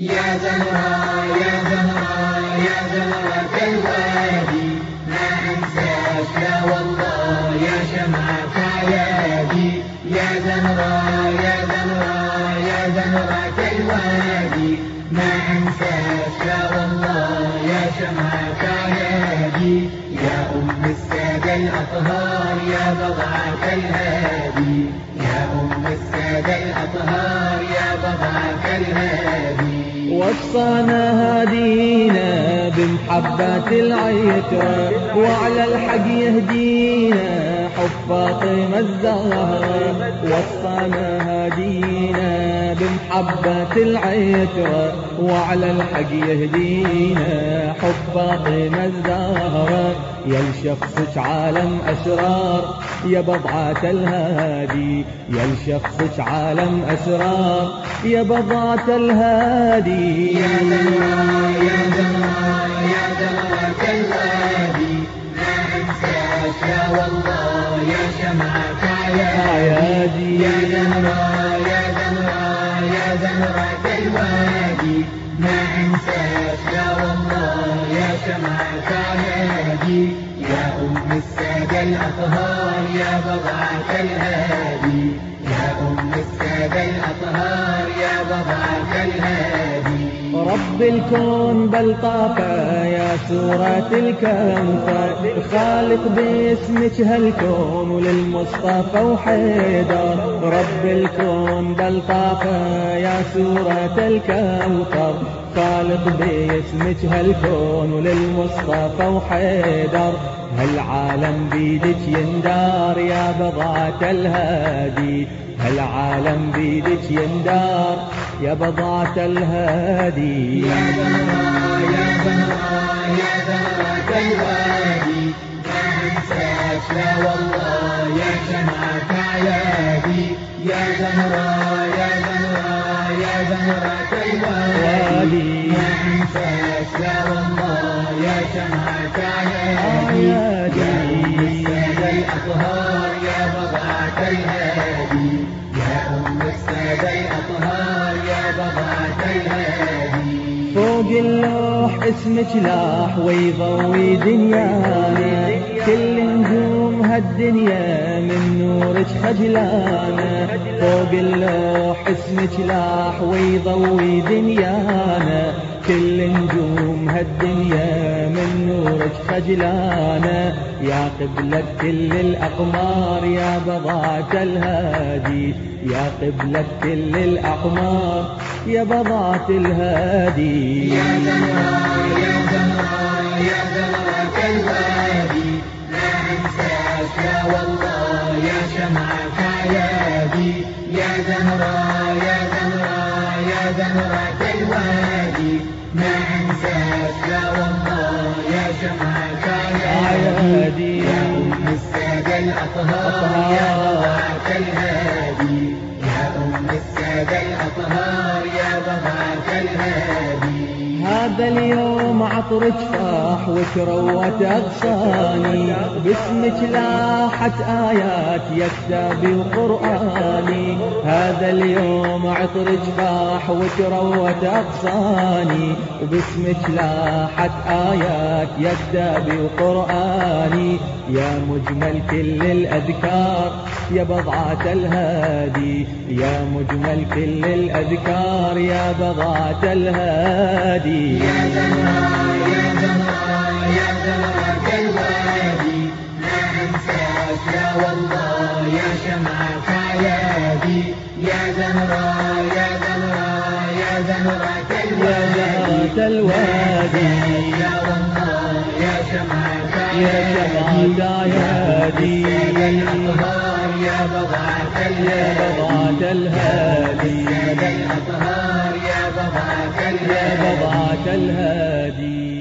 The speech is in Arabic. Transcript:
يا زهرة يا زهرة يا زهرة الوادي ما أنساك لا والله يا شمعة عيادي يا زهرة يا زهرة يا زهرة الوادي ما أنساك لا والله يا شمعة عيادي يا أم السادة الأطهار يا بضعة الهادي يا أم السادة الأطهار يا بضعة الهادي وصانا هادينا بمحبة العترة وعلى الحق يهدينا حب فاطمة الزهرة وصانا هادينا بمحبة العترة وعلى الحق يهدينا حب فاطمة الزهرة يا لشخصك عالم أسرار يا بضعة الهادي. يا لشخصك عالم أسرار يا بضعة الهادي. يا دمرة يا دمرة يا دمرة الهادي. ما أنساك يا والله يا شمعة عيادي يا دمرة يا دمرة يا دمرة الوادي ما أنساك يا والله يا شمعة عيادي يا أم السادة الأطهار يا بضعة الهادي يا أم السادة الأطهار يا بضعة الهادي. رب الكون بل طافى يا سورة الكوثر خالق باسمك هالكون وللمصطفى وحيدر. رب الكون بل طافى يا سورة الكوثر خالق باسمك هالكون وللمصطفى وحيدر. هالعالم بيدك يندار يا بضعة الهادي. هالعالم بيدك يندار يا بضعة الهادي. يا زهرة يا زهرة يا زهرة الوادي ما أنساك لا والله يا شمعة عيادي يا زهرة يا زهرة يا زهرة الوادي ما أنساك لا والله يا شمعة عيادي يا السادة الأطهار يا بضعة الهادي يا أم السادة الأطهار يا بضعة الهادي فوق اللوح اسمك لاح ويضوي دنيانا. كل هالدنيا من نورك خجلانا فوق اللوح اسمك لاح ويضوي دنيانا. كل نجوم هالدنيا من نورك خجلانا. يا قبلة كل الأقمار يا بضعة الهادي. يا قبلة كل الأقمار يا بضعة الهادي. يا زهرة يا زهرة يا زهرة الوادي ما يا والله يا شمعة عيادي يا زهرة يا زهرة يا زهرة الوادي ما أنساك يا والله يا شمعة عيادي يا أم السادة الأطهار يا بضعة الهادي يا أم السادة الأطهار. هذا اليوم عطرك فاح وتروت أغصاني. باسمك لاحت آيات يا كتابي وقرآني هذا اليوم عطرك فاح وتروت أغصاني. باسمك لاحت آيات يا كتابي وقرآني يا مجمل كل الأذكار يا بضعة الهادي. يا مجمل كل الأذكار يا بضعة الهادي. يا يا يا الوادي لا والله يا شمعة يا يا يا يا يا يا شمعة يا عيادي يا الأطهار يا بضعة يا بضعة الهادي الأطهار يا بضعة يا بضعة الهادي.